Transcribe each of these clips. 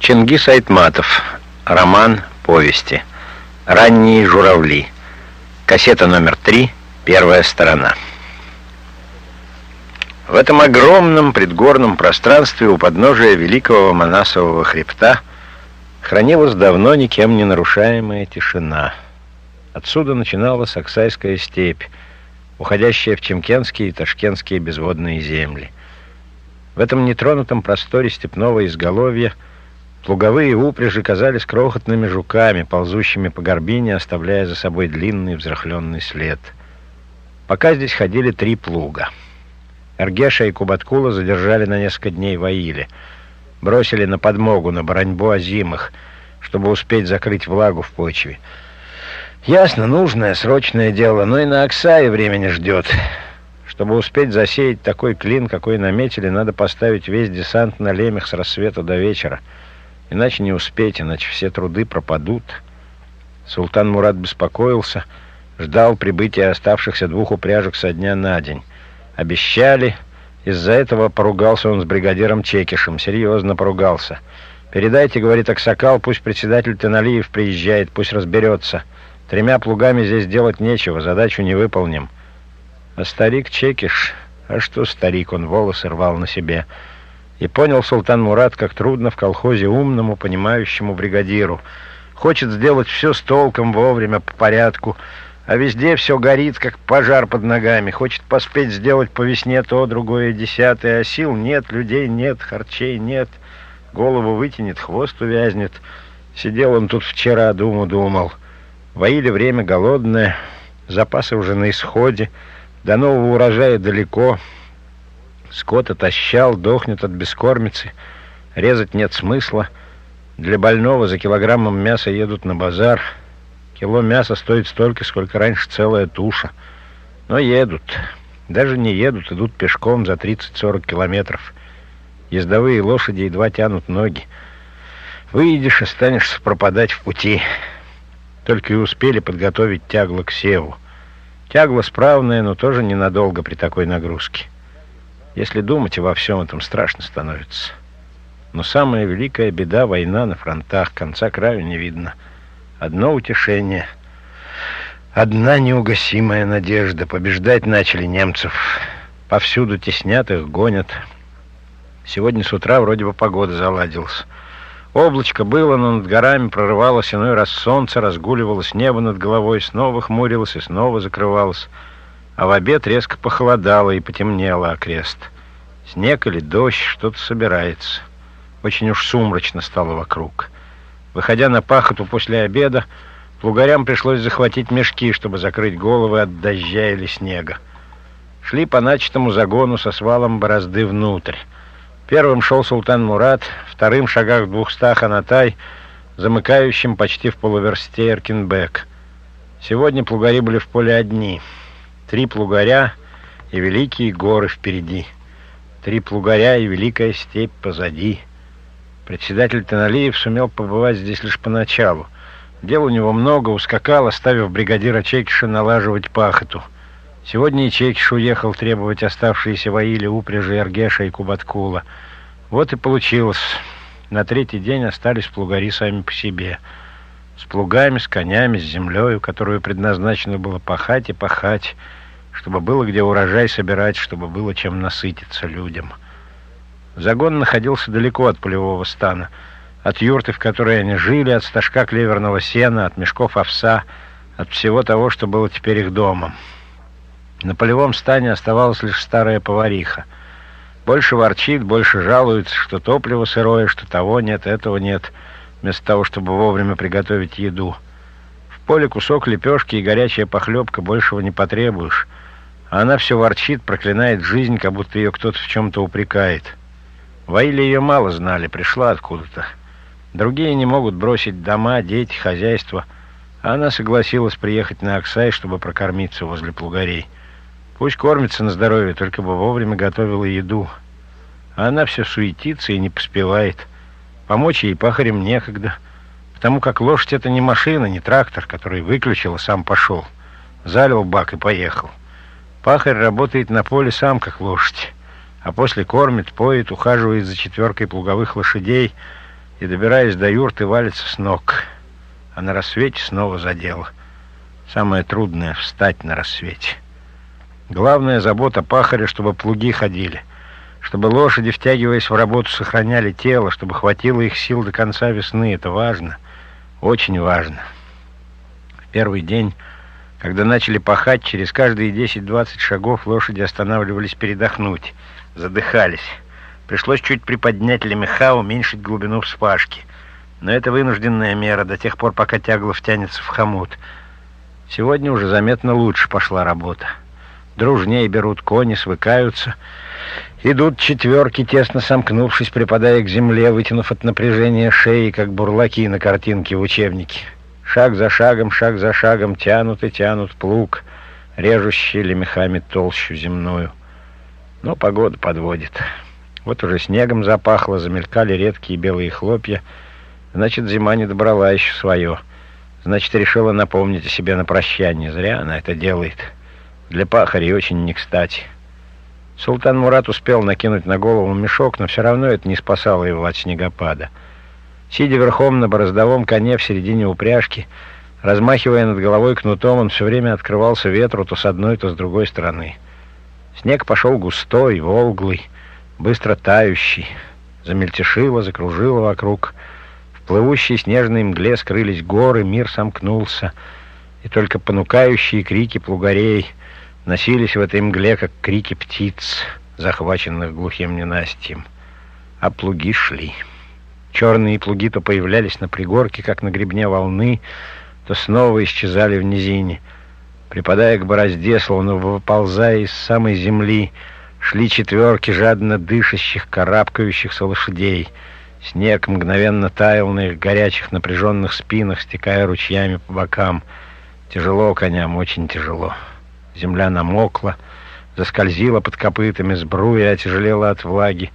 Чингис Айтматов. Роман повести. Ранние журавли. Кассета номер три. Первая сторона. В этом огромном предгорном пространстве у подножия великого Манасового хребта хранилась давно никем не нарушаемая тишина. Отсюда начиналась Оксайская степь, уходящая в Чемкенские и Ташкентские безводные земли. В этом нетронутом просторе степного изголовья плуговые упряжи казались крохотными жуками, ползущими по горбине, оставляя за собой длинный взрыхленный след. Пока здесь ходили три плуга — Эргеша и Кубаткула задержали на несколько дней в Аиле. Бросили на подмогу, на бараньбу озимых, чтобы успеть закрыть влагу в почве. Ясно, нужное, срочное дело, но и на Оксае времени ждет. Чтобы успеть засеять такой клин, какой наметили, надо поставить весь десант на лемех с рассвета до вечера. Иначе не успеть, иначе все труды пропадут. Султан Мурат беспокоился, ждал прибытия оставшихся двух упряжек со дня на день. Обещали. Из-за этого поругался он с бригадиром Чекишем. Серьезно поругался. «Передайте, — говорит Аксакал, — пусть председатель Теналиев приезжает, пусть разберется. Тремя плугами здесь делать нечего, задачу не выполним». А старик Чекиш... А что старик, он волосы рвал на себе. И понял Султан Мурат, как трудно в колхозе умному, понимающему бригадиру. Хочет сделать все с толком, вовремя, по порядку, — а везде все горит, как пожар под ногами. Хочет поспеть сделать по весне то, другое, десятое, а сил нет, людей нет, харчей нет. Голову вытянет, хвост увязнет. Сидел он тут вчера, думу думал. Воили время голодное, запасы уже на исходе, до нового урожая далеко. Скот отощал, дохнет от бескормицы, резать нет смысла. Для больного за килограммом мяса едут на базар — Кило мяса стоит столько, сколько раньше целая туша. Но едут. Даже не едут, идут пешком за 30-40 километров. Ездовые лошади едва тянут ноги. Выедешь, останешься пропадать в пути. Только и успели подготовить тягло к севу. Тягло справное, но тоже ненадолго при такой нагрузке. Если думать, во всем этом страшно становится. Но самая великая беда — война на фронтах, конца краю не видно — Одно утешение. Одна неугасимая надежда. Побеждать начали немцев. Повсюду теснят их, гонят. Сегодня с утра вроде бы погода заладилась. Облачко было, но над горами прорывалось иной раз солнце, разгуливалось небо над головой, снова хмурилось и снова закрывалось. А в обед резко похолодало и потемнело окрест. Снег или дождь, что-то собирается. Очень уж сумрачно стало вокруг. Выходя на пахоту после обеда, плугарям пришлось захватить мешки, чтобы закрыть головы от дождя или снега. Шли по начатому загону со свалом борозды внутрь. Первым шел султан Мурат, вторым в шагах в двухстах Анатай, замыкающим почти в полуверсте Эркинбек. Сегодня плугари были в поле одни. Три плугаря и великие горы впереди. Три плугаря и великая степь позади. Председатель Таналиев сумел побывать здесь лишь поначалу. Дел у него много, ускакал, оставив бригадира Чекиша налаживать пахоту. Сегодня и Чекиш уехал требовать оставшиеся в Аиле упряжи Эргеша и Кубаткула. Вот и получилось. На третий день остались плугари сами по себе. С плугами, с конями, с землею, которую предназначено было пахать и пахать, чтобы было где урожай собирать, чтобы было чем насытиться людям. Загон находился далеко от полевого стана, от юрты, в которой они жили, от стажка клеверного сена, от мешков овса, от всего того, что было теперь их домом. На полевом стане оставалась лишь старая повариха. Больше ворчит, больше жалуется, что топливо сырое, что того нет, этого нет, вместо того, чтобы вовремя приготовить еду. В поле кусок лепешки и горячая похлебка, большего не потребуешь. А она все ворчит, проклинает жизнь, как будто ее кто-то в чем-то упрекает. В Аиле ее мало знали, пришла откуда-то. Другие не могут бросить дома, дети, хозяйство. А она согласилась приехать на Оксай, чтобы прокормиться возле плугарей. Пусть кормится на здоровье, только бы вовремя готовила еду. А она все суетится и не поспевает. Помочь ей пахарем некогда, потому как лошадь — это не машина, не трактор, который выключил и сам пошел. Залил бак и поехал. Пахарь работает на поле сам, как лошадь а после кормит, поет, ухаживает за четверкой плуговых лошадей и, добираясь до юрты, валится с ног, а на рассвете снова за дело. Самое трудное — встать на рассвете. Главная забота пахаря, чтобы плуги ходили, чтобы лошади, втягиваясь в работу, сохраняли тело, чтобы хватило их сил до конца весны. Это важно, очень важно. В первый день, когда начали пахать, через каждые 10-20 шагов лошади останавливались передохнуть, задыхались. Пришлось чуть приподнять лемеха, уменьшить глубину вспашки. Но это вынужденная мера до тех пор, пока тягло втянется в хомут. Сегодня уже заметно лучше пошла работа. Дружнее берут кони, свыкаются. Идут четверки, тесно сомкнувшись, припадая к земле, вытянув от напряжения шеи, как бурлаки на картинке в учебнике. Шаг за шагом, шаг за шагом тянут и тянут плуг, режущий лемехами толщу земную. Но погода подводит. Вот уже снегом запахло, замелькали редкие белые хлопья. Значит, зима не добрала еще свое. Значит, решила напомнить о себе на прощание. Зря она это делает. Для пахарей очень не кстати. Султан Мурат успел накинуть на голову мешок, но все равно это не спасало его от снегопада. Сидя верхом на бороздовом коне в середине упряжки, размахивая над головой кнутом, он все время открывался ветру то с одной, то с другой стороны. Снег пошел густой, волглый, быстро тающий, замельтешило, закружило вокруг. В плывущей снежной мгле скрылись горы, мир сомкнулся, и только понукающие крики плугарей носились в этой мгле, как крики птиц, захваченных глухим ненастьем. А плуги шли. Черные плуги то появлялись на пригорке, как на гребне волны, то снова исчезали в низине. Припадая к борозде, словно выползая из самой земли, Шли четверки жадно дышащих, карабкающихся лошадей. Снег мгновенно таял на их горячих напряженных спинах, стекая ручьями по бокам. Тяжело коням, очень тяжело. Земля намокла, заскользила под копытами, сбруя отяжелела от влаги.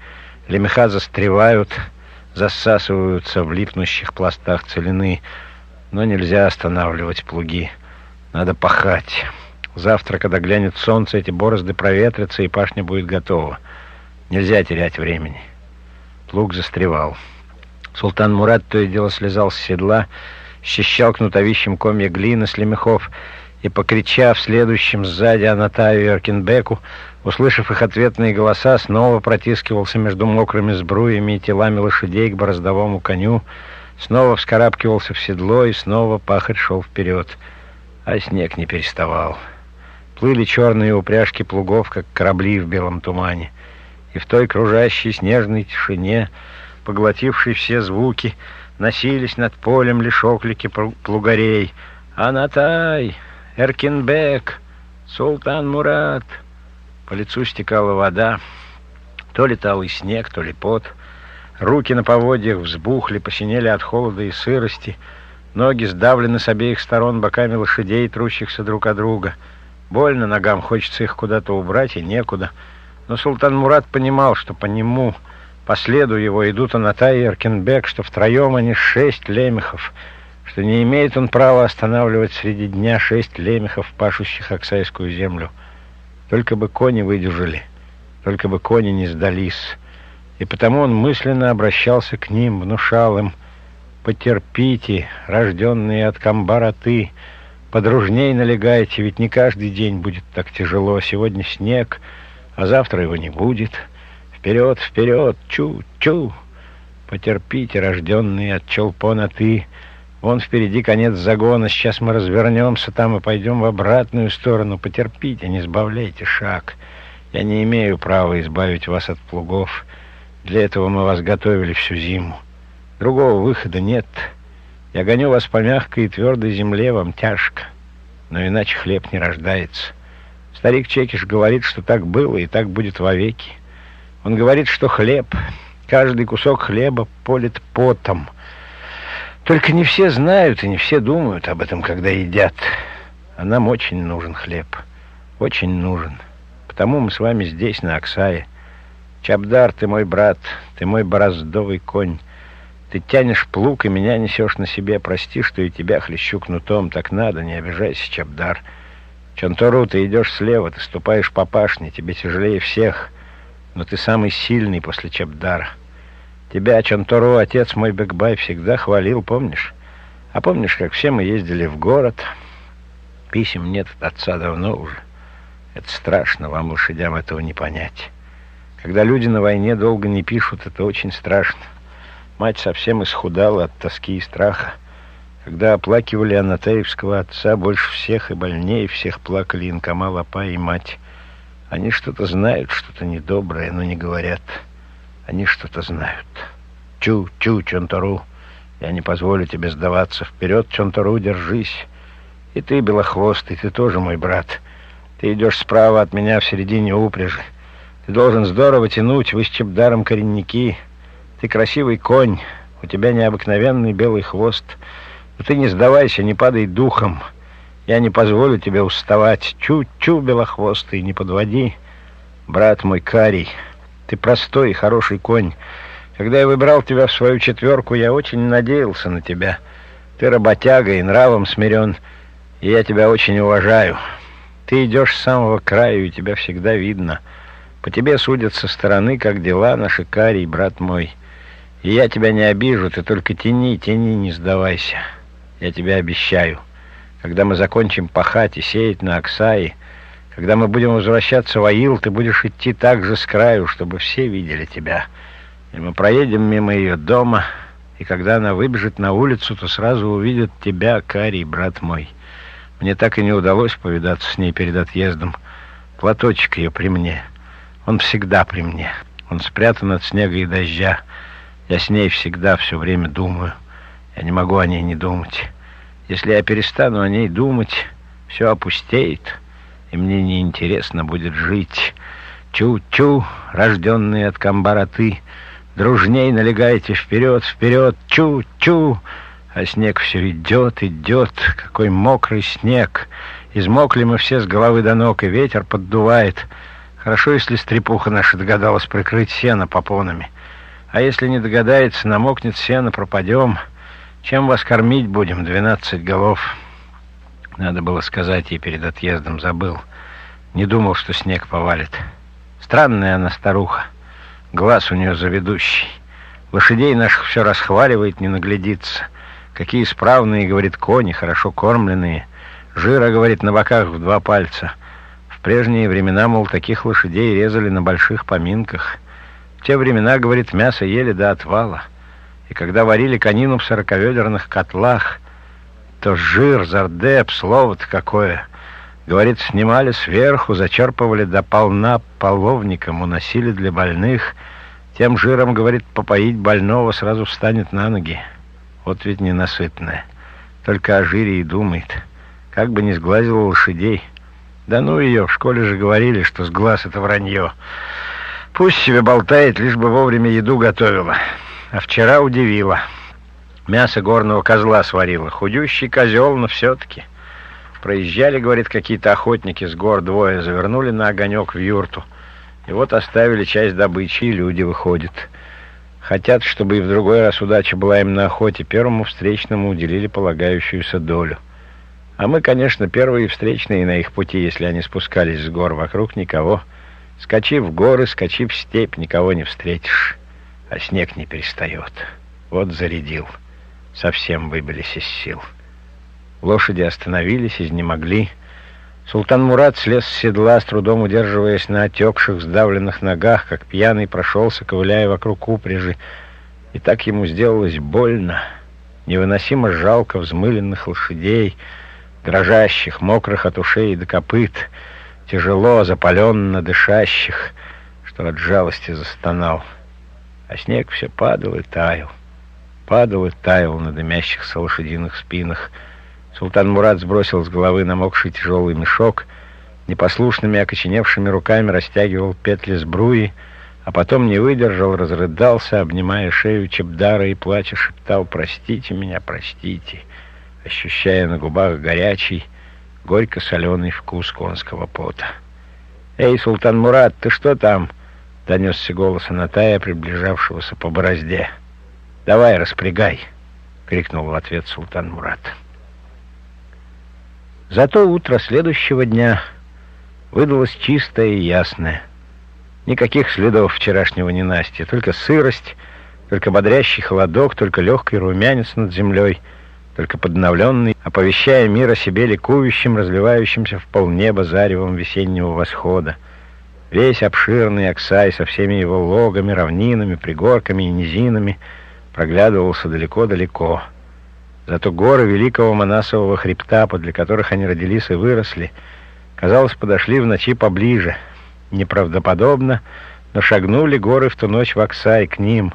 Лемеха застревают, засасываются в липнущих пластах целины. Но нельзя останавливать плуги. Надо пахать. Завтра, когда глянет солнце, эти борозды проветрятся, и пашня будет готова. Нельзя терять времени. Плуг застревал. Султан Мурат то и дело слезал с седла, счищал кнутовищем комья глины с лемехов и, покричав следующим сзади Анатаю и Аркинбеку, услышав их ответные голоса, снова протискивался между мокрыми сбруями и телами лошадей к бороздовому коню, снова вскарабкивался в седло, и снова пахарь шел вперед. А снег не переставал. Плыли черные упряжки плугов, как корабли в белом тумане. И в той кружащей снежной тишине, поглотившей все звуки, носились над полем лишь оклики плугарей. «Анатай! Эркинбек! Султан Мурат!» По лицу стекала вода. То летал и снег, то ли пот. Руки на поводьях взбухли, посинели от холода и сырости. Ноги сдавлены с обеих сторон боками лошадей, трущихся друг от друга — Больно ногам, хочется их куда-то убрать, и некуда. Но Султан Мурат понимал, что по нему, по следу его, идут Анатай и Эркенбек, что втроем они шесть лемехов, что не имеет он права останавливать среди дня шесть лемехов, пашущих Оксайскую землю. Только бы кони выдержали, только бы кони не сдались. И потому он мысленно обращался к ним, внушал им «Потерпите, рожденные от Камбара ты!» Подружней налегайте, ведь не каждый день будет так тяжело. Сегодня снег, а завтра его не будет. Вперед, вперед, чу-чу. Потерпите, рожденные от Челпона ты. Вон впереди конец загона, сейчас мы развернемся там и пойдем в обратную сторону. Потерпите, не сбавляйте шаг. Я не имею права избавить вас от плугов. Для этого мы вас готовили всю зиму. Другого выхода нет. Я гоню вас по мягкой и твердой земле, вам тяжко, но иначе хлеб не рождается. Старик Чекиш говорит, что так было и так будет вовеки. Он говорит, что хлеб, каждый кусок хлеба полит потом. Только не все знают и не все думают об этом, когда едят. А нам очень нужен хлеб. Очень нужен. Потому мы с вами здесь, на Оксае. Чабдар, ты мой брат, ты мой бороздовый конь. Ты тянешь плуг и меня несешь на себе. Прости, что и тебя хлещу кнутом. Так надо, не обижайся, Чабдар. Чонтору, ты идешь слева, ты ступаешь по пашне, тебе тяжелее всех, но ты самый сильный после Чабдара. Тебя, Чонтору, отец мой Бекбай всегда хвалил, помнишь? А помнишь, как все мы ездили в город? Писем нет от отца давно уже. Это страшно, вам, лошадям, этого не понять. Когда люди на войне долго не пишут, это очень страшно. Мать совсем исхудала от тоски и страха. Когда оплакивали Анатаевского отца, больше всех и больнее всех плакали Инкама Лапа и мать. Они что-то знают, что-то недоброе, но не говорят. Они что-то знают. Чу, чу, Чонтору, я не позволю тебе сдаваться. Вперед, Чонтору, держись. И ты, Белохвостый, ты тоже мой брат. Ты идешь справа от меня в середине упряжи. Ты должен здорово тянуть, вы с Чебдаром коренники. Ты красивый конь, у тебя необыкновенный белый хвост. Но ты не сдавайся, не падай духом. Я не позволю тебе уставать. Чу-чу, белохвостый, не подводи. Брат мой Карий, ты простой и хороший конь. Когда я выбрал тебя в свою четверку, я очень надеялся на тебя. Ты работяга и нравом смирен, и я тебя очень уважаю. Ты идешь с самого краю, и тебя всегда видно. По тебе судят со стороны, как дела наши Карий, брат мой. И я тебя не обижу, ты только тяни, тяни, не сдавайся. Я тебе обещаю. Когда мы закончим пахать и сеять на Оксаи, когда мы будем возвращаться в Аил, ты будешь идти так же с краю, чтобы все видели тебя. И мы проедем мимо ее дома, и когда она выбежит на улицу, то сразу увидят тебя, Карий, брат мой. Мне так и не удалось повидаться с ней перед отъездом. Платочек ее при мне. Он всегда при мне. Он спрятан от снега и дождя. Я с ней всегда все время думаю. Я не могу о ней не думать. Если я перестану о ней думать, все опустеет, и мне неинтересно будет жить. Чу-чу, рожденные от камбараты, дружней налегайте вперед, вперед, чу-чу, а снег все идет, идет, какой мокрый снег. Измокли мы все с головы до ног, и ветер поддувает. Хорошо, если стрепуха наша догадалась прикрыть сено попонами. А если не догадается, намокнет сено, пропадем. Чем вас кормить будем? Двенадцать голов. Надо было сказать ей перед отъездом, забыл. Не думал, что снег повалит. Странная она старуха. Глаз у нее заведущий. Лошадей наших все расхваливает, не наглядится. Какие справные, говорит, кони, хорошо кормленные. Жира, говорит, на боках в два пальца. В прежние времена, мол, таких лошадей резали на больших поминках те времена, говорит, мясо ели до отвала. И когда варили конину в сороковедерных котлах, то жир, зардеп, слово-то какое. Говорит, снимали сверху, зачерпывали до полна половником, уносили для больных. Тем жиром, говорит, попоить больного сразу встанет на ноги. Вот ведь ненасытная. Только о жире и думает. Как бы не сглазила лошадей. Да ну ее, в школе же говорили, что с глаз это вранье. Пусть себе болтает, лишь бы вовремя еду готовила. А вчера удивила. Мясо горного козла сварила. Худющий козел, но все-таки. Проезжали, говорит, какие-то охотники с гор двое, завернули на огонек в юрту. И вот оставили часть добычи, и люди выходят. Хотят, чтобы и в другой раз удача была им на охоте. Первому встречному уделили полагающуюся долю. А мы, конечно, первые встречные на их пути, если они спускались с гор. Вокруг никого. Скачи в горы, скачи в степь, никого не встретишь, а снег не перестает. Вот зарядил. Совсем выбились из сил. Лошади остановились, изнемогли. Султан Мурат слез с седла, с трудом удерживаясь на отекших, сдавленных ногах, как пьяный прошелся, ковыляя вокруг упряжи. И так ему сделалось больно, невыносимо жалко взмыленных лошадей, дрожащих, мокрых от ушей до копыт — тяжело, запаленно дышащих, что от жалости застонал. А снег все падал и таял. Падал и таял на дымящихся лошадиных спинах. Султан Мурат сбросил с головы намокший тяжелый мешок, непослушными окоченевшими руками растягивал петли сбруи, а потом не выдержал, разрыдался, обнимая шею Чебдара и плача шептал «Простите меня, простите», ощущая на губах горячий, горько-соленый вкус конского пота. «Эй, Султан Мурат, ты что там?» — донесся голос Анатая, приближавшегося по борозде. «Давай, распрягай!» — крикнул в ответ Султан Мурат. Зато утро следующего дня выдалось чистое и ясное. Никаких следов вчерашнего ненастья, только сырость, Только бодрящий холодок, только легкий румянец над землей, только подновленный, оповещая мир о себе ликующим, разливающимся в полнеба заревом весеннего восхода. Весь обширный Оксай со всеми его логами, равнинами, пригорками и низинами проглядывался далеко-далеко. Зато горы великого Манасового хребта, подле которых они родились и выросли, казалось, подошли в ночи поближе. Неправдоподобно, но шагнули горы в ту ночь в Оксай к ним,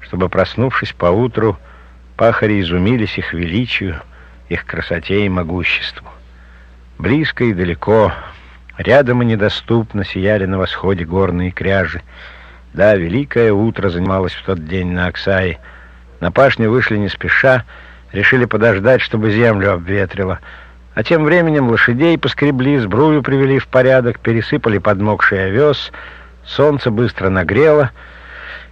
чтобы, проснувшись поутру, пахари изумились их величию, их красоте и могуществу. Близко и далеко — Рядом и недоступно сияли на восходе горные кряжи. Да, великое утро занималось в тот день на Оксае. На пашню вышли не спеша, решили подождать, чтобы землю обветрило. А тем временем лошадей поскребли, сбрую привели в порядок, пересыпали подмокший овес, солнце быстро нагрело,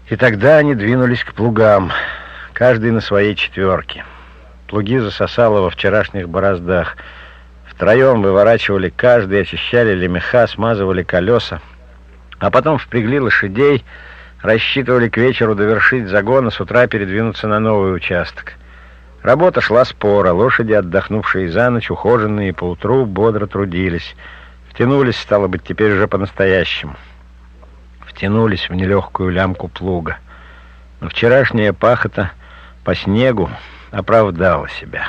и тогда они двинулись к плугам, каждый на своей четверке. Плуги засосало во вчерашних бороздах — Втроем выворачивали каждый, очищали лемеха, смазывали колеса, а потом впрягли лошадей, рассчитывали к вечеру довершить загон, а с утра передвинуться на новый участок. Работа шла спора, лошади, отдохнувшие за ночь, ухоженные поутру, бодро трудились. Втянулись, стало быть, теперь уже по-настоящему. Втянулись в нелегкую лямку плуга. Но вчерашняя пахота по снегу оправдала себя.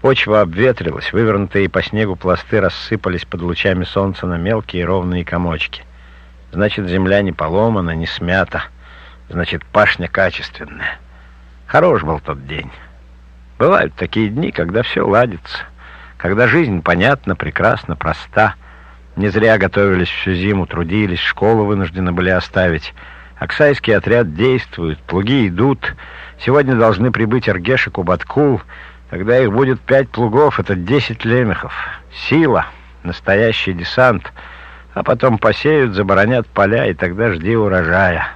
Почва обветрилась, вывернутые по снегу пласты рассыпались под лучами солнца на мелкие ровные комочки. Значит, земля не поломана, не смята. Значит, пашня качественная. Хорош был тот день. Бывают такие дни, когда все ладится, когда жизнь понятна, прекрасна, проста. Не зря готовились всю зиму, трудились, школу вынуждены были оставить. Оксайский отряд действует, плуги идут. Сегодня должны прибыть Аргеш и Кубаткул — когда их будет пять плугов, это десять лемехов. Сила, настоящий десант. А потом посеют, заборонят поля, и тогда жди урожая.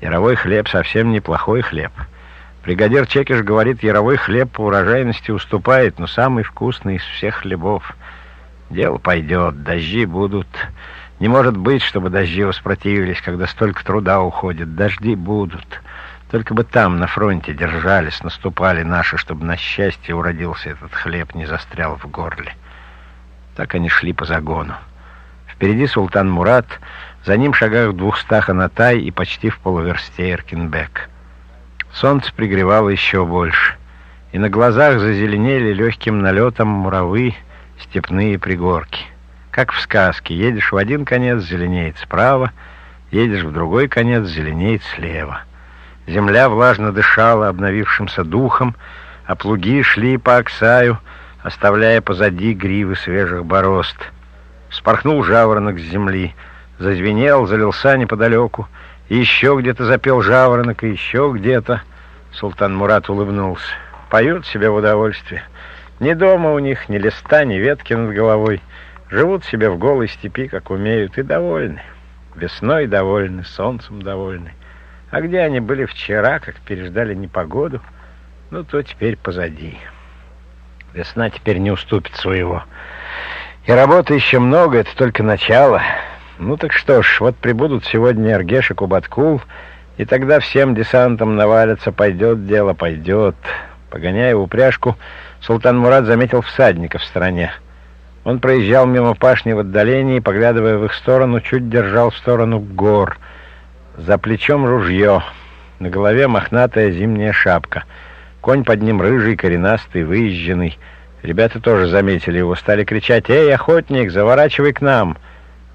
Яровой хлеб совсем неплохой хлеб. Бригадир Чекиш говорит, яровой хлеб по урожайности уступает, но самый вкусный из всех хлебов. Дело пойдет, дожди будут. Не может быть, чтобы дожди воспротивились, когда столько труда уходит. Дожди будут. Только бы там, на фронте, держались, наступали наши, чтобы на счастье уродился этот хлеб, не застрял в горле. Так они шли по загону. Впереди султан Мурат, за ним шагах в двухстах Анатай и почти в полуверсте Эркинбек. Солнце пригревало еще больше, и на глазах зазеленели легким налетом муравы степные пригорки. Как в сказке, едешь в один конец, зеленеет справа, едешь в другой конец, зеленеет слева. Земля влажно дышала обновившимся духом, а плуги шли по Оксаю, оставляя позади гривы свежих борозд. Спорхнул жаворонок с земли, зазвенел, залился неподалеку, и еще где-то запел жаворонок, и еще где-то. Султан Мурат улыбнулся. Поют себе в удовольствие. Ни дома у них, ни листа, ни ветки над головой. Живут себе в голой степи, как умеют, и довольны. Весной довольны, солнцем довольны. А где они были вчера, как переждали непогоду, ну, то теперь позади. Весна теперь не уступит своего. И работы еще много, это только начало. Ну так что ж, вот прибудут сегодня Аргеш и Кубаткул, и тогда всем десантом навалятся, пойдет дело, пойдет. Погоняя упряжку, Султан Мурат заметил всадника в стороне. Он проезжал мимо пашни в отдалении, поглядывая в их сторону, чуть держал в сторону гор — за плечом ружье, на голове мохнатая зимняя шапка. Конь под ним рыжий, коренастый, выезженный. Ребята тоже заметили его, стали кричать «Эй, охотник, заворачивай к нам!»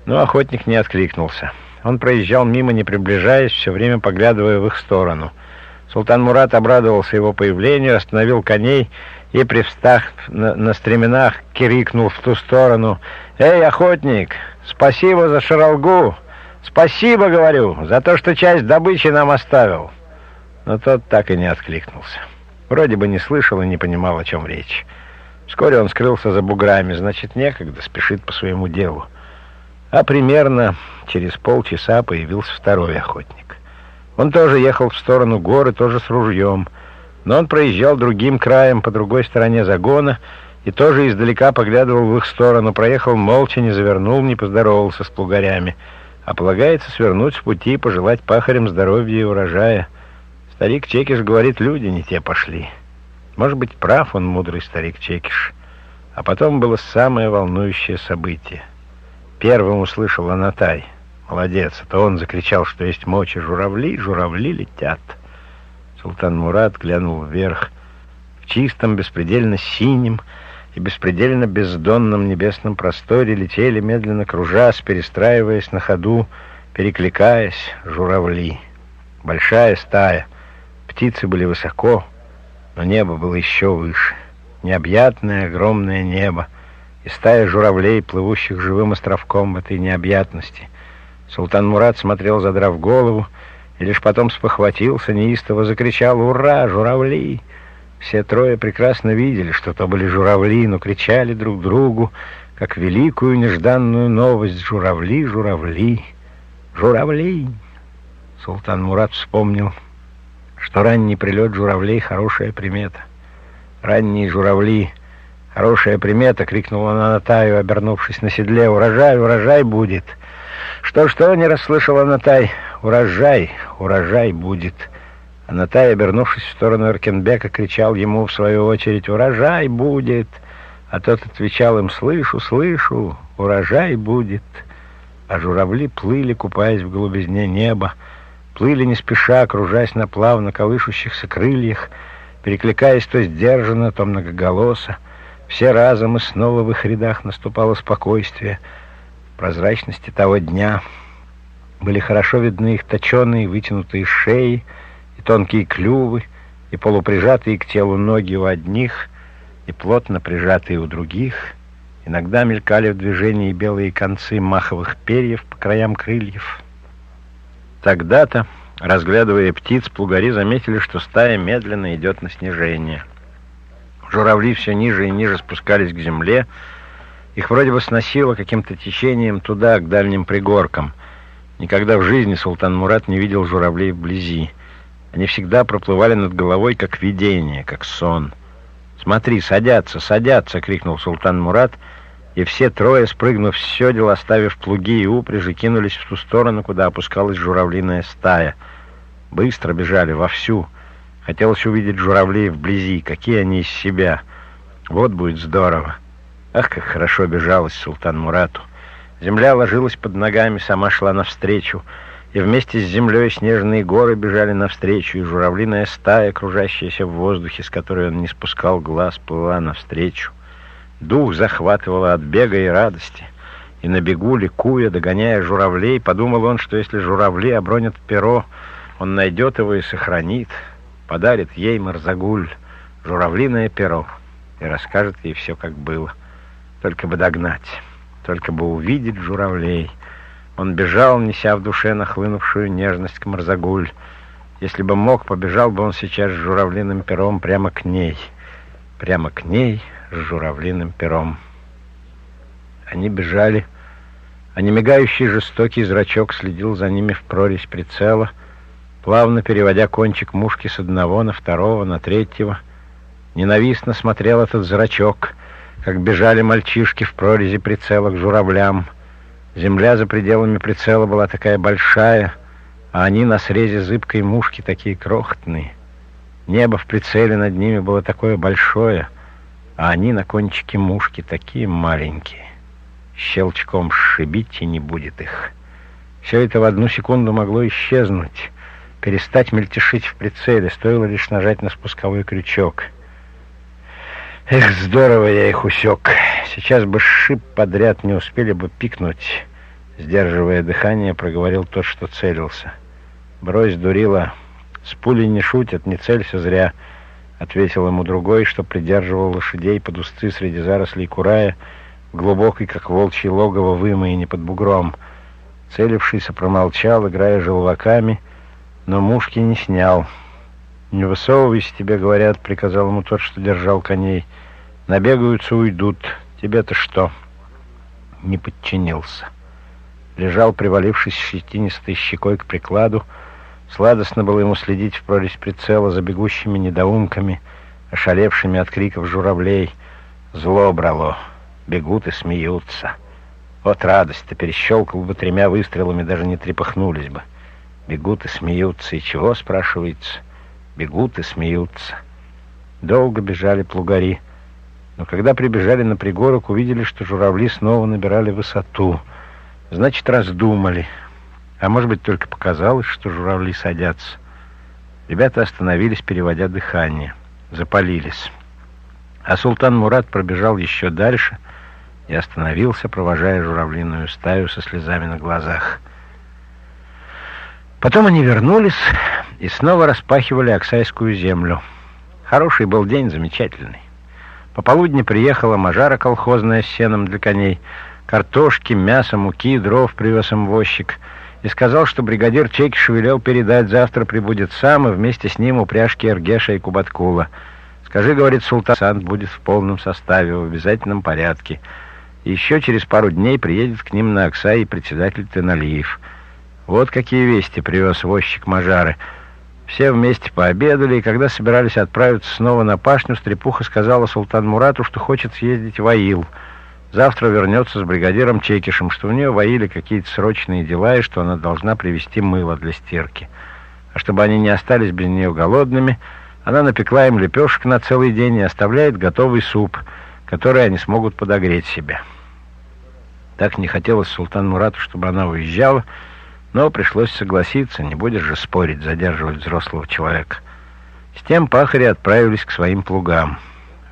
Но охотник не откликнулся. Он проезжал мимо, не приближаясь, все время поглядывая в их сторону. Султан Мурат обрадовался его появлению, остановил коней и, привстав на, на стременах, кирикнул в ту сторону «Эй, охотник, спасибо за шаралгу!» «Спасибо, говорю, за то, что часть добычи нам оставил». Но тот так и не откликнулся. Вроде бы не слышал и не понимал, о чем речь. Вскоре он скрылся за буграми, значит, некогда, спешит по своему делу. А примерно через полчаса появился второй охотник. Он тоже ехал в сторону горы, тоже с ружьем, но он проезжал другим краем по другой стороне загона и тоже издалека поглядывал в их сторону, проехал молча, не завернул, не поздоровался с плугарями — а полагается свернуть с пути и пожелать пахарям здоровья и урожая. Старик Чекиш говорит, люди не те пошли. Может быть, прав он, мудрый старик Чекиш. А потом было самое волнующее событие. Первым услышал Анатай. Молодец, это он закричал, что есть мочи. Журавли, журавли летят. Султан Мурат глянул вверх. В чистом, беспредельно синем и беспредельно бездонном небесном просторе летели, медленно кружась, перестраиваясь на ходу, перекликаясь, журавли. Большая стая. Птицы были высоко, но небо было еще выше. Необъятное, огромное небо и стая журавлей, плывущих живым островком в этой необъятности. Султан Мурат смотрел, задрав голову, и лишь потом спохватился, неистово закричал «Ура, журавли!». Все трое прекрасно видели, что то были журавли, но кричали друг другу, как великую нежданную новость «Журавли, журавли, журавли!». Султан Мурат вспомнил, что ранний прилет журавлей — хорошая примета. Ранние журавли — хорошая примета, — крикнула на Натаю, обернувшись на седле. «Урожай, урожай будет!» «Что-что?» — не расслышала Натай. «Урожай, урожай будет!» А Натай, обернувшись в сторону Эркенбека, кричал ему в свою очередь «Урожай будет!» А тот отвечал им «Слышу, слышу, урожай будет!» А журавли плыли, купаясь в голубизне неба, плыли не спеша, кружась на плавно колышущихся крыльях, перекликаясь то сдержанно, то многоголосо. Все разом и снова в их рядах наступало спокойствие. В прозрачности того дня были хорошо видны их точеные вытянутые шеи и тонкие клювы, и полуприжатые к телу ноги у одних, и плотно прижатые у других. Иногда мелькали в движении белые концы маховых перьев по краям крыльев. Тогда-то, разглядывая птиц, плугари заметили, что стая медленно идет на снижение. Журавли все ниже и ниже спускались к земле. Их вроде бы сносило каким-то течением туда, к дальним пригоркам. Никогда в жизни Султан Мурат не видел журавлей вблизи. Они всегда проплывали над головой, как видение, как сон. «Смотри, садятся, садятся!» — крикнул Султан Мурат — и все трое, спрыгнув с седел, оставив плуги и упряжи, кинулись в ту сторону, куда опускалась журавлиная стая. Быстро бежали, вовсю. Хотелось увидеть журавлей вблизи, какие они из себя. Вот будет здорово. Ах, как хорошо бежалось Султан Мурату. Земля ложилась под ногами, сама шла навстречу, и вместе с землей снежные горы бежали навстречу, и журавлиная стая, кружащаяся в воздухе, с которой он не спускал глаз, плыла навстречу. Дух захватывало от бега и радости. И на бегу, ликуя, догоняя журавлей, подумал он, что если журавли обронят перо, он найдет его и сохранит, подарит ей Марзагуль журавлиное перо и расскажет ей все, как было. Только бы догнать, только бы увидеть журавлей. Он бежал, неся в душе нахлынувшую нежность к Марзагуль. Если бы мог, побежал бы он сейчас с журавлиным пером прямо к ней. Прямо к ней, с журавлиным пером. Они бежали, а немигающий жестокий зрачок следил за ними в прорезь прицела, плавно переводя кончик мушки с одного на второго, на третьего. Ненавистно смотрел этот зрачок, как бежали мальчишки в прорези прицела к журавлям. Земля за пределами прицела была такая большая, а они на срезе зыбкой мушки такие крохотные. Небо в прицеле над ними было такое большое — а они на кончике мушки такие маленькие. Щелчком сшибить и не будет их. Все это в одну секунду могло исчезнуть, перестать мельтешить в прицеле, стоило лишь нажать на спусковой крючок. Эх, здорово я их усек. Сейчас бы шип подряд не успели бы пикнуть. Сдерживая дыхание, проговорил тот, что целился. «Брось, дурила, с пулей не шутят, не целься зря». — ответил ему другой, что придерживал лошадей под усты среди зарослей курая, глубокой, как волчье логово, вымоине под бугром. Целившийся промолчал, играя желваками, но мушки не снял. «Не высовывайся, тебе говорят», — приказал ему тот, что держал коней. «Набегаются, уйдут. Тебе-то что?» Не подчинился. Лежал, привалившись щетинистой щекой к прикладу, — Сладостно было ему следить в прорезь прицела за бегущими недоумками, ошалевшими от криков журавлей. Зло брало. Бегут и смеются. Вот радость-то перещелкал бы тремя выстрелами, даже не трепыхнулись бы. Бегут и смеются. И чего, спрашивается? бегут и смеются. Долго бежали плугари, но когда прибежали на пригорок, увидели, что журавли снова набирали высоту. Значит, раздумали. А может быть, только показалось, что журавли садятся. Ребята остановились, переводя дыхание. Запалились. А султан Мурат пробежал еще дальше и остановился, провожая журавлиную стаю со слезами на глазах. Потом они вернулись и снова распахивали Оксайскую землю. Хороший был день, замечательный. Пополудни приехала мажара колхозная с сеном для коней. Картошки, мяса, муки, дров привез им возчик. И сказал, что бригадир Чекиш велел передать, завтра прибудет сам, и вместе с ним упряжки Эргеша и Кубаткула. Скажи, говорит султан, будет в полном составе, в обязательном порядке. И еще через пару дней приедет к ним на Оксай и председатель Теналиев. Вот какие вести привез возчик Мажары — все вместе пообедали, и когда собирались отправиться снова на пашню, Стрепуха сказала Султан Мурату, что хочет съездить в Аил. Завтра вернется с бригадиром Чекишем, что у нее в Аиле какие-то срочные дела, и что она должна привезти мыло для стирки. А чтобы они не остались без нее голодными, она напекла им лепешек на целый день и оставляет готовый суп, который они смогут подогреть себе. Так не хотелось Султан Мурату, чтобы она уезжала, но пришлось согласиться, не будешь же спорить, задерживать взрослого человека. С тем пахари отправились к своим плугам.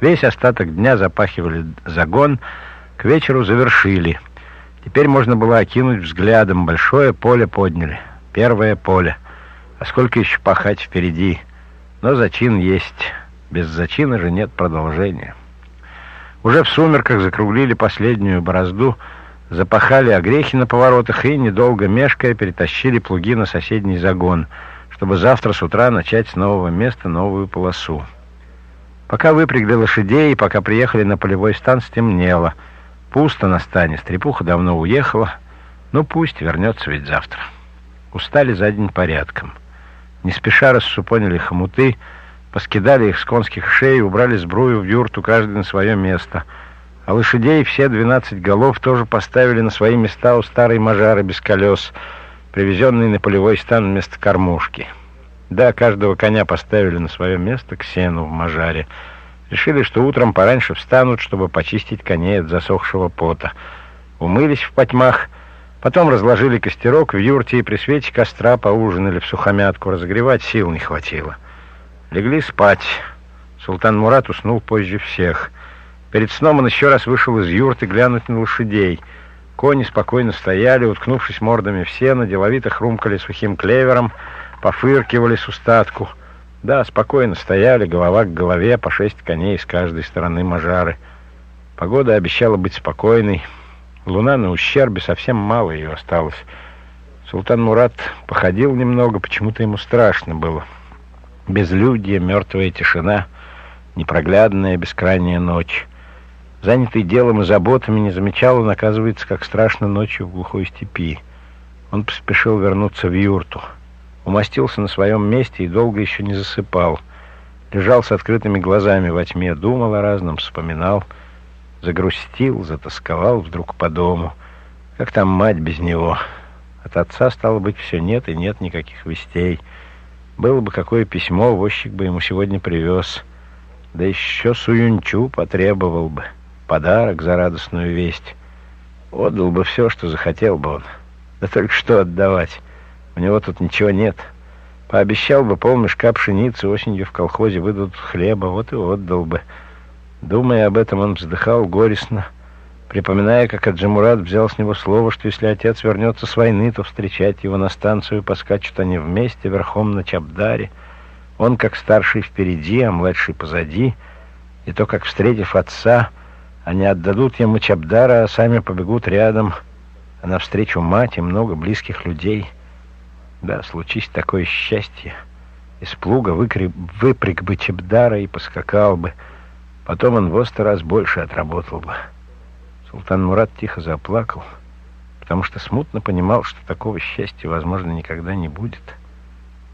Весь остаток дня запахивали загон, к вечеру завершили. Теперь можно было окинуть взглядом. Большое поле подняли. Первое поле. А сколько еще пахать впереди? Но зачин есть. Без зачина же нет продолжения. Уже в сумерках закруглили последнюю борозду — запахали огрехи на поворотах и, недолго мешкая, перетащили плуги на соседний загон, чтобы завтра с утра начать с нового места новую полосу. Пока выпрягли лошадей и пока приехали на полевой стан, стемнело. Пусто на стане, стрепуха давно уехала. Ну пусть, вернется ведь завтра. Устали за день порядком. Не спеша рассупонили хомуты, поскидали их с конских шеи, убрали сбрую в юрту, каждый на свое место — а лошадей все двенадцать голов тоже поставили на свои места у старой мажары без колес, привезенной на полевой стан вместо кормушки. Да, каждого коня поставили на свое место к сену в мажаре. Решили, что утром пораньше встанут, чтобы почистить коней от засохшего пота. Умылись в потьмах, потом разложили костерок в юрте и при свете костра поужинали в сухомятку. Разогревать сил не хватило. Легли спать. Султан Мурат уснул позже всех — Перед сном он еще раз вышел из юрты глянуть на лошадей. Кони спокойно стояли, уткнувшись мордами в сено, деловито хрумкали сухим клевером, пофыркивали с устатку. Да, спокойно стояли, голова к голове, по шесть коней с каждой стороны мажары. Погода обещала быть спокойной. Луна на ущербе, совсем мало ее осталось. Султан Мурат походил немного, почему-то ему страшно было. Безлюдье, мертвая тишина, непроглядная бескрайняя ночь. Занятый делом и заботами, не замечал он, оказывается, как страшно ночью в глухой степи. Он поспешил вернуться в юрту. Умостился на своем месте и долго еще не засыпал. Лежал с открытыми глазами во тьме, думал о разном, вспоминал. Загрустил, затасковал вдруг по дому. Как там мать без него? От отца, стало быть, все нет и нет никаких вестей. Было бы какое письмо, возчик бы ему сегодня привез. Да еще Суюнчу потребовал бы подарок за радостную весть. Отдал бы все, что захотел бы он. Да только что отдавать? У него тут ничего нет. Пообещал бы полмешка пшеницы, осенью в колхозе выдадут хлеба, вот и отдал бы. Думая об этом, он вздыхал горестно, припоминая, как Аджимурат взял с него слово, что если отец вернется с войны, то встречать его на станцию поскачут они вместе, верхом на Чабдаре. Он, как старший, впереди, а младший позади, и то, как, встретив отца, они отдадут ему Чабдара, а сами побегут рядом, а навстречу мать и много близких людей. Да, случись такое счастье. Из плуга выкреп, выпряг бы Чабдара и поскакал бы. Потом он во сто раз больше отработал бы. Султан Мурат тихо заплакал, потому что смутно понимал, что такого счастья, возможно, никогда не будет.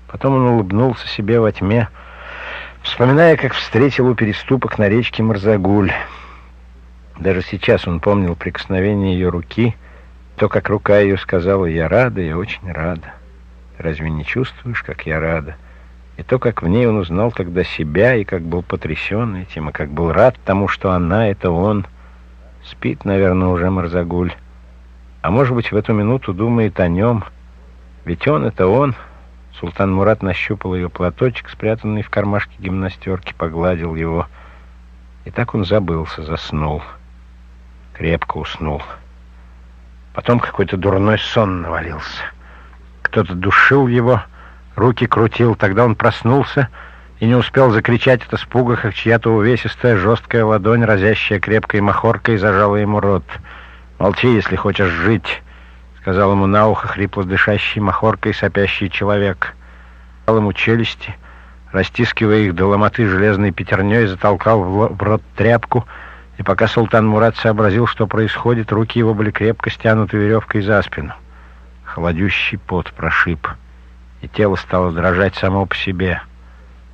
Потом он улыбнулся себе во тьме, вспоминая, как встретил у переступок на речке Марзагуль. Даже сейчас он помнил прикосновение ее руки, то, как рука ее сказала «Я рада, я очень рада». Разве не чувствуешь, как я рада? И то, как в ней он узнал тогда себя, и как был потрясен этим, и как был рад тому, что она — это он. Спит, наверное, уже Марзагуль. А может быть, в эту минуту думает о нем. Ведь он — это он. Султан Мурат нащупал ее платочек, спрятанный в кармашке гимнастерки, погладил его. И так он забылся, заснул. Крепко уснул. Потом какой-то дурной сон навалился. Кто-то душил его, руки крутил. Тогда он проснулся и не успел закричать от испуга, как чья-то увесистая жесткая ладонь, разящая крепкой махоркой, зажала ему рот. «Молчи, если хочешь жить», — сказал ему на ухо хрипло дышащий махоркой сопящий человек. Дал ему челюсти, растискивая их до ломоты железной пятерней, затолкал в рот тряпку — и пока султан Мурат сообразил, что происходит, руки его были крепко стянуты веревкой за спину. Холодющий пот прошиб, и тело стало дрожать само по себе.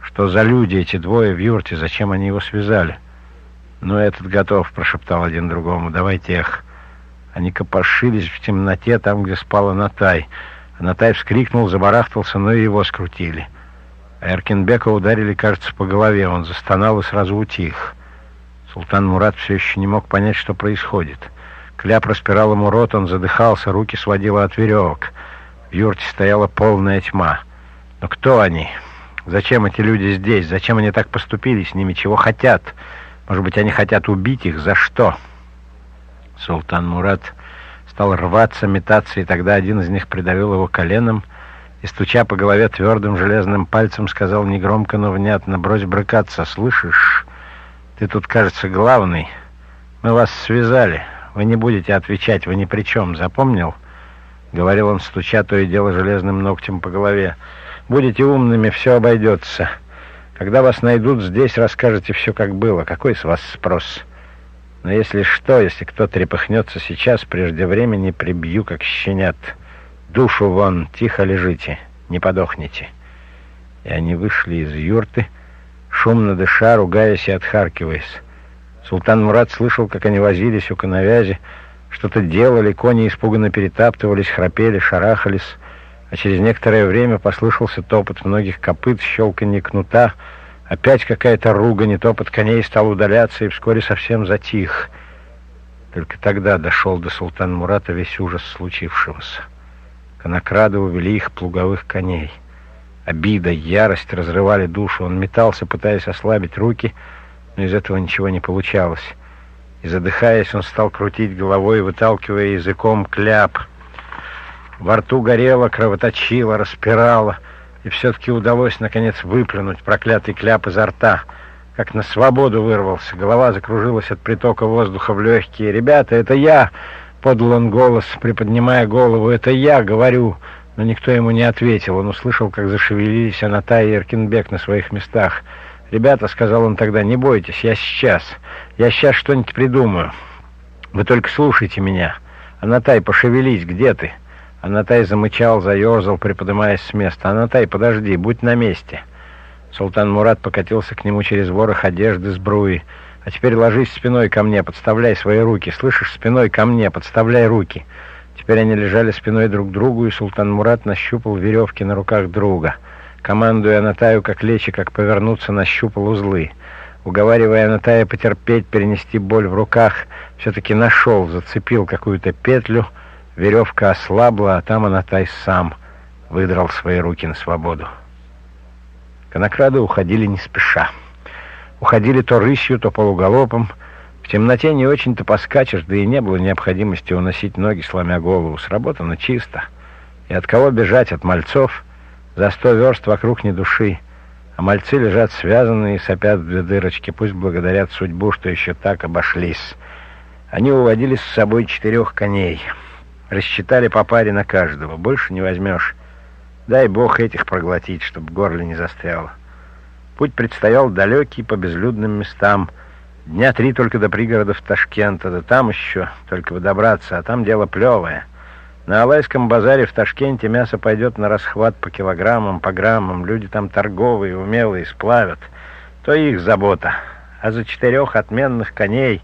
Что за люди эти двое в юрте, зачем они его связали? «Ну, этот готов», — прошептал один другому, — «давайте их». Они копошились в темноте там, где спала Натай. Натай вскрикнул, забарахтался, но его скрутили. Эркинбека ударили, кажется, по голове. Он застонал и сразу утих. Султан Мурат все еще не мог понять, что происходит. Кляп распирал ему рот, он задыхался, руки сводило от веревок. В юрте стояла полная тьма. Но кто они? Зачем эти люди здесь? Зачем они так поступили с ними? Чего хотят? Может быть, они хотят убить их? За что? Султан Мурат стал рваться, метаться, и тогда один из них придавил его коленом и, стуча по голове твердым железным пальцем, сказал негромко, но внятно, «Брось брыкаться, слышишь?» Ты тут, кажется, главный. Мы вас связали. Вы не будете отвечать, вы ни при чем. Запомнил?» Говорил он, стуча то и дело железным ногтем по голове. «Будете умными, все обойдется. Когда вас найдут здесь, расскажете все, как было. Какой с вас спрос? Но если что, если кто трепыхнется сейчас, прежде времени прибью, как щенят. Душу вон, тихо лежите, не подохните». И они вышли из юрты, шумно дыша, ругаясь и отхаркиваясь. Султан Мурат слышал, как они возились у коновязи, что-то делали, кони испуганно перетаптывались, храпели, шарахались, а через некоторое время послышался топот многих копыт, щелканье кнута, опять какая-то ругань, и топот коней стал удаляться, и вскоре совсем затих. Только тогда дошел до Султана Мурата весь ужас случившегося. Конокрады увели их плуговых коней. Обида, ярость разрывали душу. Он метался, пытаясь ослабить руки, но из этого ничего не получалось. И задыхаясь, он стал крутить головой, выталкивая языком кляп. Во рту горело, кровоточило, распирало, и все-таки удалось, наконец, выплюнуть проклятый кляп изо рта. Как на свободу вырвался, голова закружилась от притока воздуха в легкие. «Ребята, это я!» — подал он голос, приподнимая голову. «Это я, говорю!» но никто ему не ответил. Он услышал, как зашевелились Аната и Эркинбек на своих местах. «Ребята», — сказал он тогда, — «не бойтесь, я сейчас. Я сейчас что-нибудь придумаю. Вы только слушайте меня. Анатай, пошевелись, где ты?» Анатай замычал, заерзал, приподнимаясь с места. «Анатай, подожди, будь на месте». Султан Мурат покатился к нему через ворох одежды с бруи. «А теперь ложись спиной ко мне, подставляй свои руки. Слышишь, спиной ко мне, подставляй руки». Теперь они лежали спиной друг к другу, и Султан Мурат нащупал веревки на руках друга. Командуя Анатаю, как лечь и как повернуться, нащупал узлы. Уговаривая Анатая потерпеть, перенести боль в руках, все-таки нашел, зацепил какую-то петлю, веревка ослабла, а там Анатай сам выдрал свои руки на свободу. Конокрады уходили не спеша. Уходили то рысью, то полуголопом, в темноте не очень-то поскачешь, да и не было необходимости уносить ноги, сломя голову. Сработано чисто. И от кого бежать? От мальцов? За сто верст вокруг ни души. А мальцы лежат связанные и сопят в две дырочки. Пусть благодарят судьбу, что еще так обошлись. Они уводили с собой четырех коней. Рассчитали по паре на каждого. Больше не возьмешь. Дай бог этих проглотить, чтобы горле не застряло. Путь предстоял далекий по безлюдным местам — Дня три только до пригородов Ташкента, да там еще только бы добраться, а там дело плевое. На Алайском базаре в Ташкенте мясо пойдет на расхват по килограммам, по граммам. Люди там торговые, умелые, сплавят. То их забота. А за четырех отменных коней,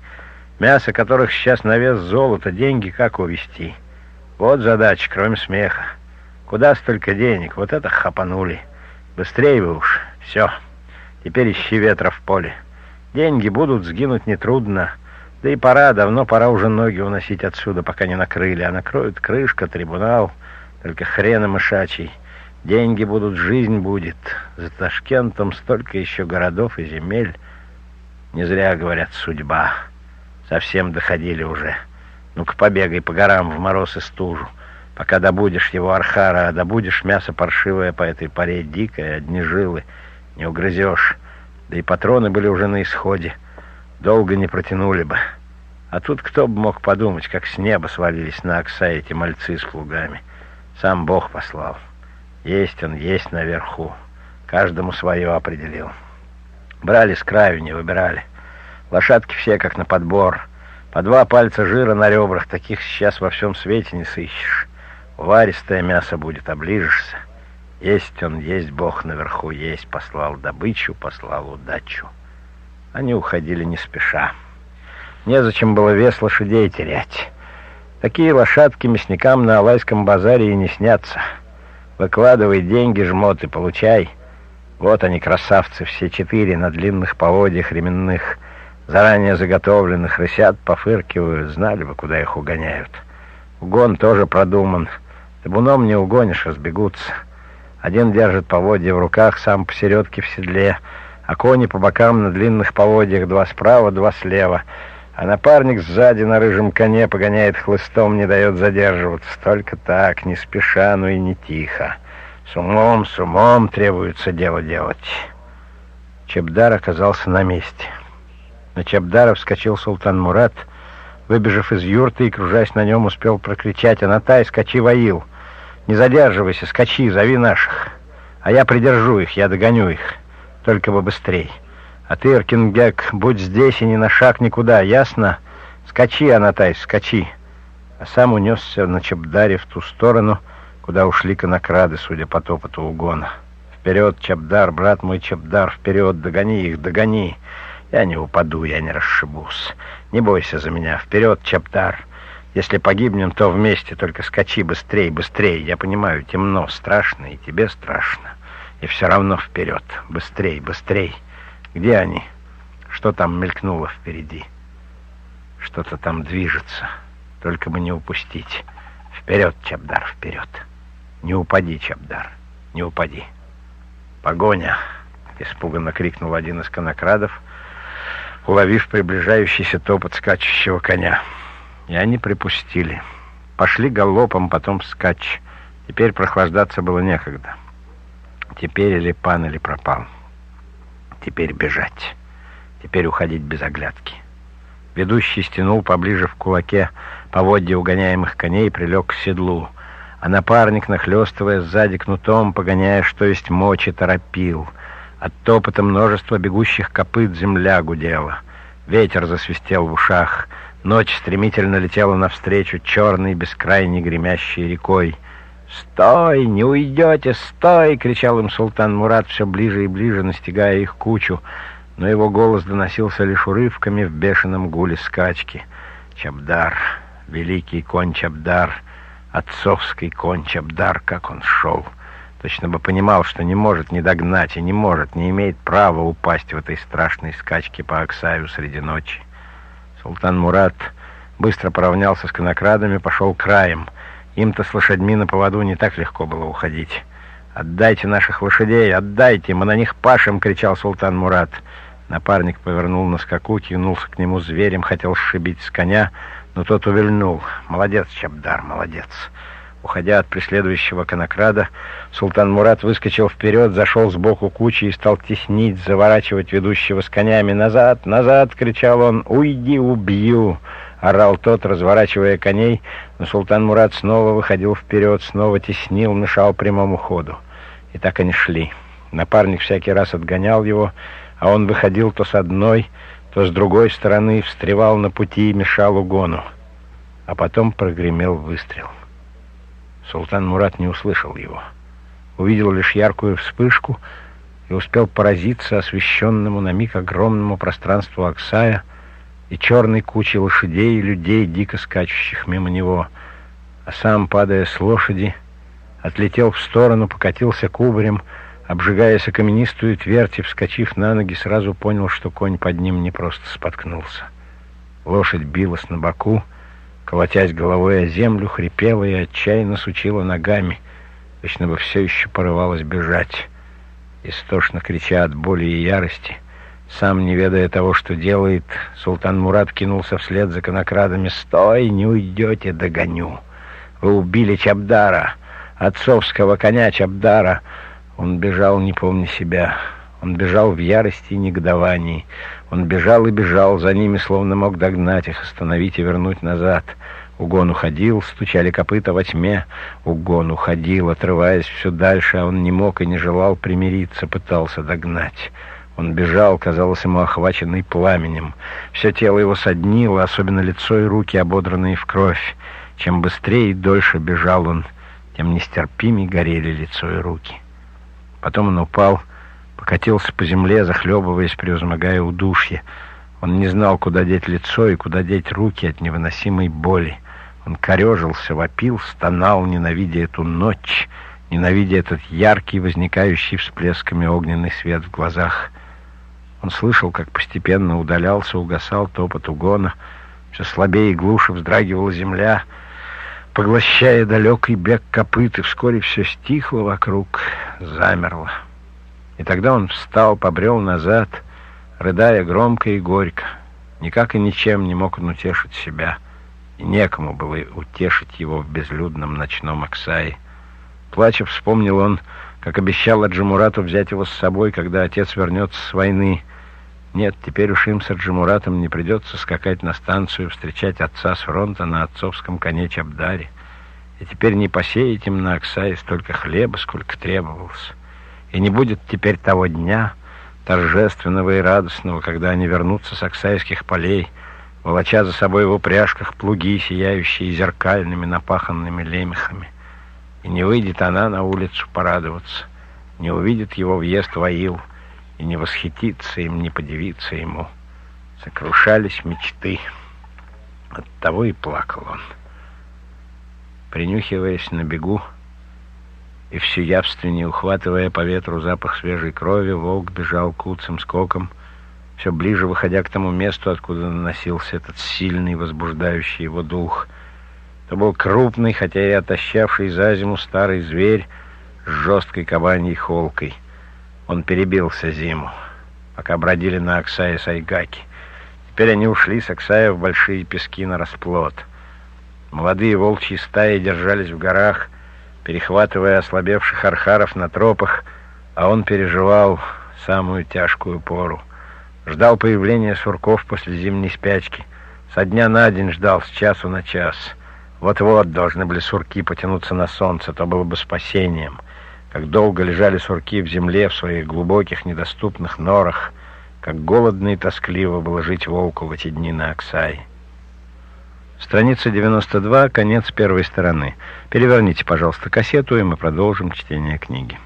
мясо которых сейчас на вес золота, деньги как увести? Вот задача, кроме смеха. Куда столько денег? Вот это хапанули. Быстрее вы уж. Все. Теперь ищи ветра в поле. Деньги будут, сгинуть нетрудно. Да и пора, давно пора уже ноги уносить отсюда, пока не накрыли. А накроют крышка, трибунал, только хрена мышачий. Деньги будут, жизнь будет. За Ташкентом столько еще городов и земель. Не зря говорят «судьба». Совсем доходили уже. Ну-ка побегай по горам в мороз и стужу. Пока добудешь его архара, а добудешь мясо паршивое по этой паре дикое, одни жилы, не угрызешь. Да и патроны были уже на исходе. Долго не протянули бы. А тут кто бы мог подумать, как с неба свалились на Окса эти мальцы с плугами. Сам Бог послал. Есть он, есть наверху. Каждому свое определил. Брали с краю, не выбирали. Лошадки все как на подбор. По два пальца жира на ребрах, таких сейчас во всем свете не сыщешь. Варистое мясо будет, оближешься. Есть он, есть Бог наверху, есть, послал добычу, послал удачу. Они уходили не спеша. Незачем было вес лошадей терять. Такие лошадки мясникам на Алайском базаре и не снятся. Выкладывай деньги, жмот, и получай — вот они, красавцы, все четыре на длинных поводьях ременных, заранее заготовленных, рысят, пофыркивают, знали бы, куда их угоняют. Угон тоже продуман. Табуном не угонишь, разбегутся. Один держит поводья в руках, сам посередке в седле, а кони по бокам на длинных поводьях, два справа, два слева. А напарник сзади на рыжем коне погоняет хлыстом, не дает задерживаться. Только так, не спеша, но и не тихо. С умом, с умом требуется дело делать. Чебдар оказался на месте. На Чебдара вскочил султан Мурат, выбежав из юрты и, кружась на нем, успел прокричать «Анатай, скачи, воил! Не задерживайся, скачи, зови наших! А я придержу их, я догоню их, только бы быстрей! А ты, Эркингек, будь здесь и ни на шаг никуда, ясно? Скачи, Анатай, скачи!» А сам унесся на Чебдаре в ту сторону, куда ушли конокрады, судя по топоту угона. «Вперед, Чабдар, брат мой Чабдар, вперед, догони их, догони! Я не упаду, я не расшибусь. Не бойся за меня, вперед, Чабдар! Если погибнем, то вместе, только скачи быстрей, быстрей. Я понимаю, темно, страшно, и тебе страшно. И все равно вперед, быстрей, быстрей. Где они? Что там мелькнуло впереди? Что-то там движется, только бы не упустить. Вперед, Чабдар, вперед!» «Не упади, Чабдар, не упади!» «Погоня!» — испуганно крикнул один из конокрадов, уловив приближающийся топот скачущего коня. И они припустили. Пошли галопом, потом скач. Теперь прохлаждаться было некогда. Теперь или пан, или пропал. Теперь бежать. Теперь уходить без оглядки. Ведущий стянул поближе в кулаке поводья угоняемых коней и прилег к седлу — а напарник, нахлестывая сзади кнутом, погоняя, что есть мочи, торопил. От топота множества бегущих копыт земля гудела. Ветер засвистел в ушах. Ночь стремительно летела навстречу черной, бескрайней гремящей рекой. «Стой! Не уйдете! Стой!» — кричал им султан Мурат все ближе и ближе, настигая их кучу. Но его голос доносился лишь урывками в бешеном гуле скачки. «Чабдар! Великий конь Чабдар!» Отцовский конь Чабдар, как он шел. Точно бы понимал, что не может не догнать и не может, не имеет права упасть в этой страшной скачке по Аксаю среди ночи. Султан Мурат быстро поравнялся с конокрадами, пошел краем. Им-то с лошадьми на поводу не так легко было уходить. «Отдайте наших лошадей, отдайте, мы на них пашем!» — кричал султан Мурат. Напарник повернул на скаку, кинулся к нему зверем, хотел сшибить с коня — но тот увильнул. Молодец, Чабдар, молодец. Уходя от преследующего конокрада, султан Мурат выскочил вперед, зашел сбоку кучи и стал теснить, заворачивать ведущего с конями. «Назад! Назад!» — кричал он. «Уйди, убью!» — орал тот, разворачивая коней, но султан Мурат снова выходил вперед, снова теснил, мешал прямому ходу. И так они шли. Напарник всякий раз отгонял его, а он выходил то с одной, то с другой стороны встревал на пути и мешал угону. А потом прогремел выстрел. Султан Мурат не услышал его. Увидел лишь яркую вспышку и успел поразиться освещенному на миг огромному пространству Аксая и черной кучей лошадей и людей, дико скачущих мимо него. А сам, падая с лошади, отлетел в сторону, покатился кубарем, Обжигаясь о каменистую твердь и вскочив на ноги, сразу понял, что конь под ним не просто споткнулся. Лошадь билась на боку, колотясь головой о землю, хрипела и отчаянно сучила ногами, точно бы все еще порывалась бежать. Истошно крича от боли и ярости, сам не ведая того, что делает, султан Мурат кинулся вслед за конокрадами. «Стой, не уйдете, догоню! Вы убили Чабдара, отцовского коня Чабдара!» Он бежал, не помня себя. Он бежал в ярости и негодовании. Он бежал и бежал, за ними словно мог догнать их, остановить и вернуть назад. Угон уходил, стучали копыта во тьме. Угон уходил, отрываясь все дальше, а он не мог и не желал примириться, пытался догнать. Он бежал, казалось ему охваченный пламенем. Все тело его соднило, особенно лицо и руки, ободранные в кровь. Чем быстрее и дольше бежал он, тем нестерпимее горели лицо и руки. Потом он упал, покатился по земле, захлебываясь, превозмогая удушье. Он не знал, куда деть лицо и куда деть руки от невыносимой боли. Он корежился, вопил, стонал, ненавидя эту ночь, ненавидя этот яркий, возникающий всплесками огненный свет в глазах. Он слышал, как постепенно удалялся, угасал топот угона. Все слабее и глуше вздрагивала земля, поглощая далекий бег копыт, и вскоре все стихло вокруг, замерло. И тогда он встал, побрел назад, рыдая громко и горько. Никак и ничем не мог он утешить себя, и некому было утешить его в безлюдном ночном Аксае. Плача вспомнил он, как обещал Аджимурату взять его с собой, когда отец вернется с войны. Нет, теперь уж им с Аджимуратом не придется скакать на станцию, встречать отца с фронта на отцовском коне Чабдаре. И теперь не посеять им на Аксае столько хлеба, сколько требовалось. И не будет теперь того дня, торжественного и радостного, когда они вернутся с Аксайских полей, волоча за собой в упряжках плуги, сияющие зеркальными напаханными лемехами. И не выйдет она на улицу порадоваться, не увидит его въезд в Аил, и не восхититься им, не подивиться ему. Сокрушались мечты. Оттого и плакал он. Принюхиваясь на бегу, и все явственнее ухватывая по ветру запах свежей крови, волк бежал куцым скоком, все ближе выходя к тому месту, откуда наносился этот сильный, возбуждающий его дух. Это был крупный, хотя и отощавший за зиму старый зверь с жесткой кабаньей холкой. Он перебился зиму, пока бродили на Оксае с Айгаки. Теперь они ушли с Оксая в большие пески на расплод. Молодые волчьи стаи держались в горах, перехватывая ослабевших архаров на тропах, а он переживал самую тяжкую пору. Ждал появления сурков после зимней спячки. Со дня на день ждал, с часу на час. Вот-вот должны были сурки потянуться на солнце, то было бы спасением. Как долго лежали сурки в земле в своих глубоких недоступных норах, как голодно и тоскливо было жить волку в эти дни на Оксае. Страница 92, конец первой стороны. Переверните, пожалуйста, кассету, и мы продолжим чтение книги.